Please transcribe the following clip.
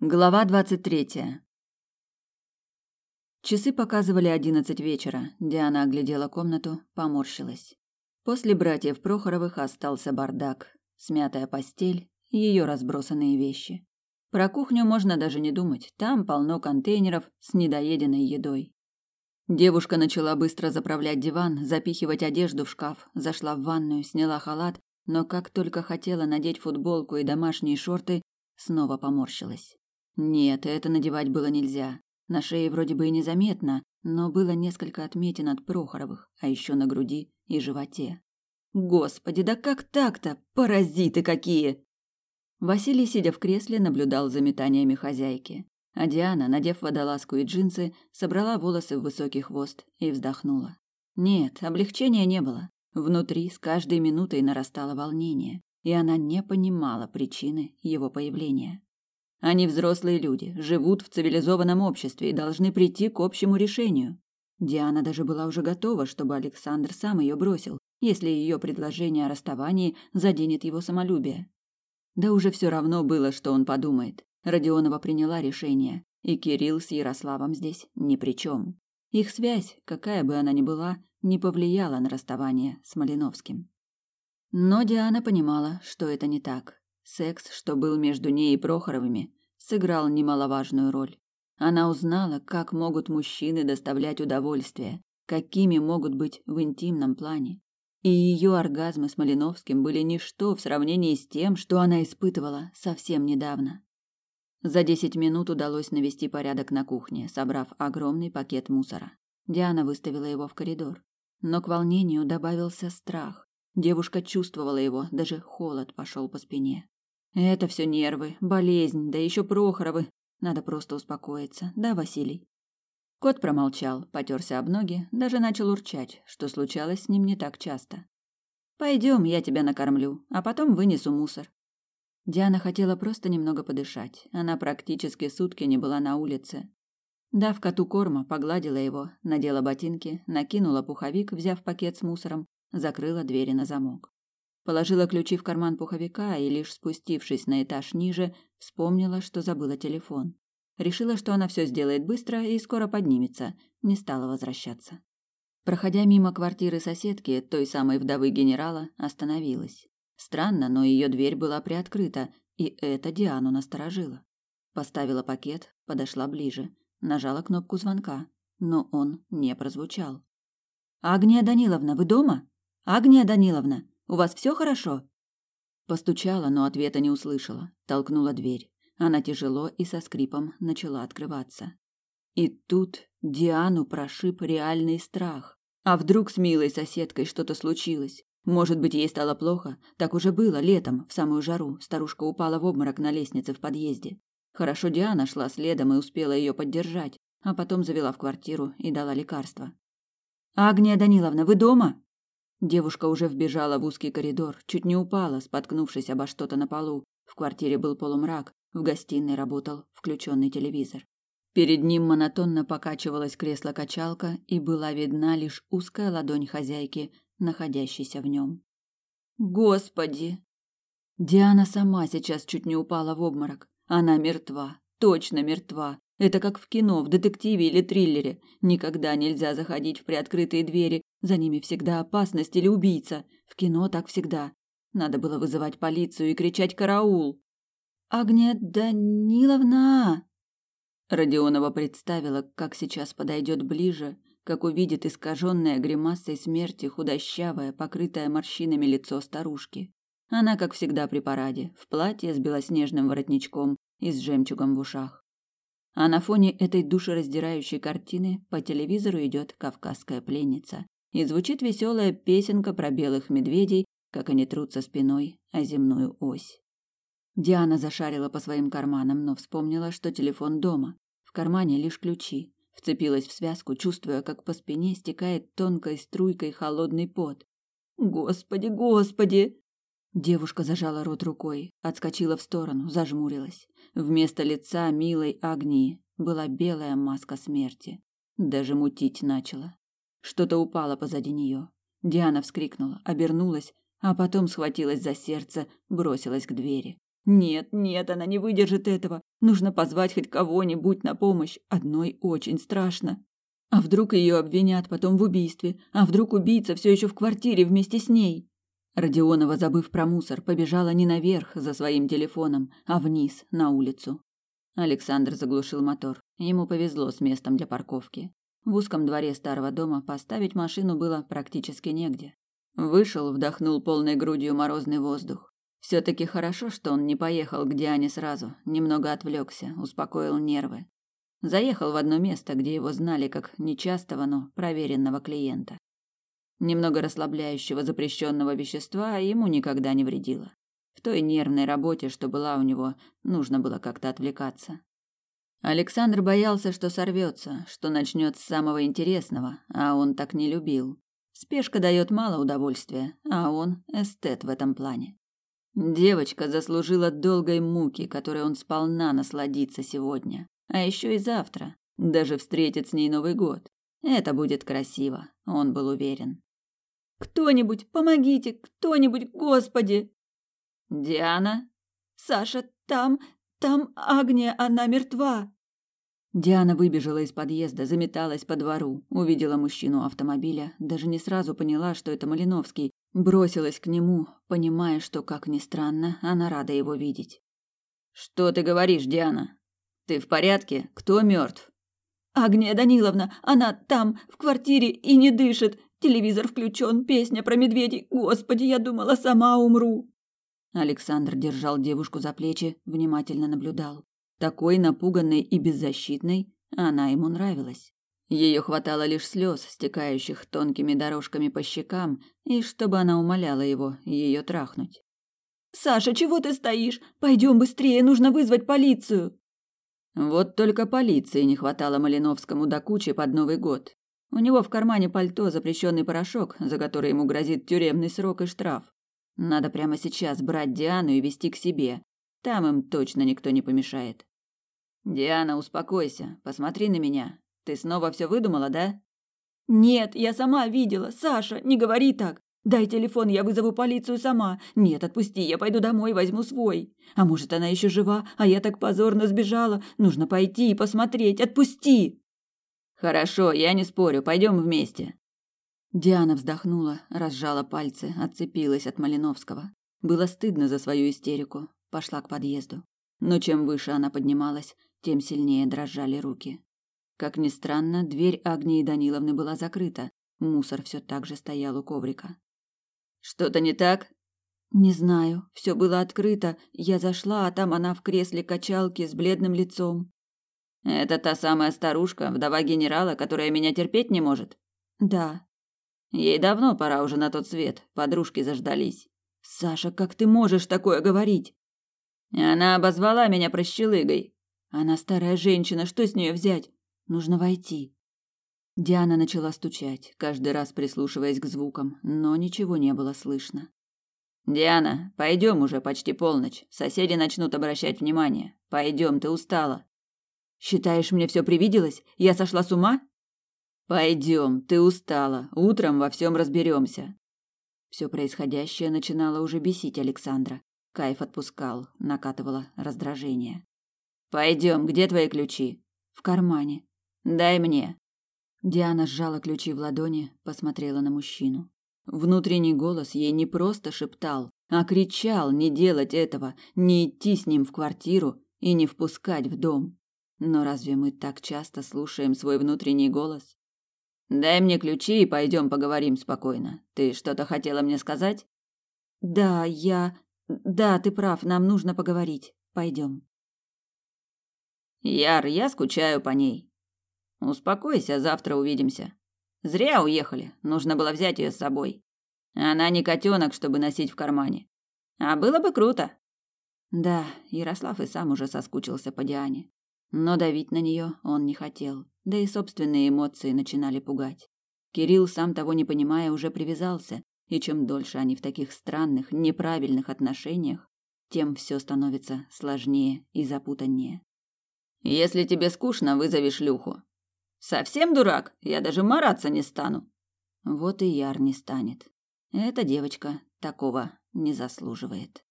Глава двадцать третья. Часы показывали одиннадцать вечера. Диана оглядела комнату, поморщилась. После братьев Прохоровых остался бардак, смятая постель, ее разбросанные вещи. Про кухню можно даже не думать. Там полно контейнеров с недоеденной едой. Девушка начала быстро заправлять диван, запихивать одежду в шкаф, зашла в ванную, сняла халат, но как только хотела надеть футболку и домашние шорты, снова поморщилась. Нет, это надевать было нельзя. На шее вроде бы и незаметно, но было несколько отметин от Прохоровых, а еще на груди и животе. Господи, да как так-то? Паразиты какие! Василий, сидя в кресле, наблюдал за метаниями хозяйки. А Диана, надев водолазку и джинсы, собрала волосы в высокий хвост и вздохнула. Нет, облегчения не было. Внутри с каждой минутой нарастало волнение, и она не понимала причины его появления. Они взрослые люди, живут в цивилизованном обществе и должны прийти к общему решению. Диана даже была уже готова, чтобы Александр сам ее бросил, если ее предложение о расставании заденет его самолюбие. Да уже все равно было, что он подумает. Родионова приняла решение, и Кирилл с Ярославом здесь ни при чем. Их связь, какая бы она ни была, не повлияла на расставание с Малиновским. Но Диана понимала, что это не так. Секс, что был между ней и Прохоровыми, сыграл немаловажную роль. Она узнала, как могут мужчины доставлять удовольствие, какими могут быть в интимном плане. И ее оргазмы с Малиновским были ничто в сравнении с тем, что она испытывала совсем недавно. За десять минут удалось навести порядок на кухне, собрав огромный пакет мусора. Диана выставила его в коридор. Но к волнению добавился страх. Девушка чувствовала его, даже холод пошел по спине. Это все нервы, болезнь, да еще Прохоровы. Надо просто успокоиться, да, Василий? Кот промолчал, потерся об ноги, даже начал урчать, что случалось с ним не так часто. Пойдем, я тебя накормлю, а потом вынесу мусор. Диана хотела просто немного подышать. Она практически сутки не была на улице. Дав коту корма, погладила его, надела ботинки, накинула пуховик, взяв пакет с мусором, закрыла двери на замок. Положила ключи в карман пуховика и, лишь спустившись на этаж ниже, вспомнила, что забыла телефон. Решила, что она все сделает быстро и скоро поднимется, не стала возвращаться. Проходя мимо квартиры соседки, той самой вдовы генерала, остановилась. Странно, но ее дверь была приоткрыта, и это Диану насторожило. Поставила пакет, подошла ближе, нажала кнопку звонка, но он не прозвучал. «Агния Даниловна, вы дома? Агния Даниловна, у вас все хорошо?» Постучала, но ответа не услышала. Толкнула дверь. Она тяжело и со скрипом начала открываться. И тут Диану прошиб реальный страх. А вдруг с милой соседкой что-то случилось? Может быть, ей стало плохо? Так уже было летом, в самую жару. Старушка упала в обморок на лестнице в подъезде. Хорошо Диана шла следом и успела ее поддержать, а потом завела в квартиру и дала лекарство. «Агния Даниловна, вы дома?» Девушка уже вбежала в узкий коридор, чуть не упала, споткнувшись обо что-то на полу. В квартире был полумрак, в гостиной работал включенный телевизор. Перед ним монотонно покачивалось кресло-качалка, и была видна лишь узкая ладонь хозяйки, находящейся в нем. Господи! Диана сама сейчас чуть не упала в обморок. Она мертва, точно мертва. Это как в кино, в детективе или триллере. Никогда нельзя заходить в приоткрытые двери, за ними всегда опасность или убийца. В кино так всегда. Надо было вызывать полицию и кричать «караул». «Агния Даниловна!» Родионова представила, как сейчас подойдет ближе, как увидит искаженное гримасой смерти худощавое, покрытое морщинами лицо старушки. Она, как всегда при параде, в платье с белоснежным воротничком и с жемчугом в ушах. А на фоне этой душераздирающей картины по телевизору идет кавказская пленница. И звучит веселая песенка про белых медведей, как они трутся спиной о земную ось. Диана зашарила по своим карманам, но вспомнила, что телефон дома. В кармане лишь ключи. Вцепилась в связку, чувствуя, как по спине стекает тонкой струйкой холодный пот. «Господи, господи!» Девушка зажала рот рукой, отскочила в сторону, зажмурилась. Вместо лица милой Агнии была белая маска смерти. Даже мутить начала. Что-то упало позади нее. Диана вскрикнула, обернулась, а потом схватилась за сердце, бросилась к двери. Нет, нет, она не выдержит этого. Нужно позвать хоть кого-нибудь на помощь. Одной очень страшно. А вдруг ее обвинят потом в убийстве? А вдруг убийца все еще в квартире вместе с ней? Родионова, забыв про мусор, побежала не наверх за своим телефоном, а вниз, на улицу. Александр заглушил мотор. Ему повезло с местом для парковки. В узком дворе старого дома поставить машину было практически негде. Вышел, вдохнул полной грудью морозный воздух. все таки хорошо, что он не поехал к Диане сразу, немного отвлекся, успокоил нервы. Заехал в одно место, где его знали как нечастого, но проверенного клиента. Немного расслабляющего запрещенного вещества ему никогда не вредило. В той нервной работе, что была у него, нужно было как-то отвлекаться. Александр боялся, что сорвется, что начнет с самого интересного, а он так не любил. Спешка дает мало удовольствия, а он эстет в этом плане. Девочка заслужила долгой муки, которой он сполна насладится сегодня, а еще и завтра, даже встретит с ней Новый год. Это будет красиво, он был уверен. Кто-нибудь, помогите, кто-нибудь, Господи! Диана? Саша, там, там Агния, она мертва. Диана выбежала из подъезда, заметалась по двору, увидела мужчину автомобиля, даже не сразу поняла, что это Малиновский, бросилась к нему, понимая, что, как ни странно, она рада его видеть. «Что ты говоришь, Диана? Ты в порядке? Кто мертв?» «Агния Даниловна, она там, в квартире, и не дышит. Телевизор включен, песня про медведей. Господи, я думала, сама умру. Александр держал девушку за плечи, внимательно наблюдал. Такой напуганной и беззащитной она ему нравилась. Ее хватало лишь слез, стекающих тонкими дорожками по щекам, и чтобы она умоляла его ее трахнуть. «Саша, чего ты стоишь? Пойдем быстрее, нужно вызвать полицию!» Вот только полиции не хватало Малиновскому до кучи под Новый год. У него в кармане пальто запрещенный порошок, за который ему грозит тюремный срок и штраф. Надо прямо сейчас брать Диану и вести к себе. Там им точно никто не помешает. Диана, успокойся, посмотри на меня. Ты снова все выдумала, да? Нет, я сама видела. Саша, не говори так. Дай телефон, я вызову полицию сама. Нет, отпусти, я пойду домой, возьму свой. А может, она еще жива, а я так позорно сбежала. Нужно пойти и посмотреть. Отпусти. Хорошо, я не спорю, пойдем вместе. Диана вздохнула, разжала пальцы, отцепилась от Малиновского. Было стыдно за свою истерику, пошла к подъезду. Но чем выше она поднималась, тем сильнее дрожали руки. Как ни странно, дверь Агнии Даниловны была закрыта. Мусор все так же стоял у коврика. Что-то не так? Не знаю. Все было открыто. Я зашла, а там она в кресле качалки с бледным лицом. Это та самая старушка, вдова генерала, которая меня терпеть не может? Да. Ей давно пора уже на тот свет. Подружки заждались. Саша, как ты можешь такое говорить? Она обозвала меня прощелыгой. Она старая женщина, что с нее взять? Нужно войти. Диана начала стучать, каждый раз прислушиваясь к звукам, но ничего не было слышно. Диана, пойдем уже почти полночь. Соседи начнут обращать внимание. Пойдем, ты устала. Считаешь, мне все привиделось? Я сошла с ума? Пойдем, ты устала. Утром во всем разберемся. Все происходящее начинало уже бесить Александра. Кайф отпускал, накатывало раздражение. Пойдем, где твои ключи? В кармане. Дай мне. Диана сжала ключи в ладони, посмотрела на мужчину. Внутренний голос ей не просто шептал, а кричал не делать этого, не идти с ним в квартиру и не впускать в дом. Но разве мы так часто слушаем свой внутренний голос? Дай мне ключи и пойдем поговорим спокойно. Ты что-то хотела мне сказать? Да, я... Да, ты прав, нам нужно поговорить. Пойдем. Яр, я скучаю по ней. Успокойся, завтра увидимся. Зря уехали, нужно было взять ее с собой. Она не котенок, чтобы носить в кармане. А было бы круто. Да, Ярослав и сам уже соскучился по Диане. Но давить на нее он не хотел, да и собственные эмоции начинали пугать. Кирилл, сам того не понимая, уже привязался, и чем дольше они в таких странных, неправильных отношениях, тем все становится сложнее и запутаннее. Если тебе скучно, вызови шлюху. Совсем дурак? Я даже мараться не стану. Вот и Яр не станет. Эта девочка такого не заслуживает.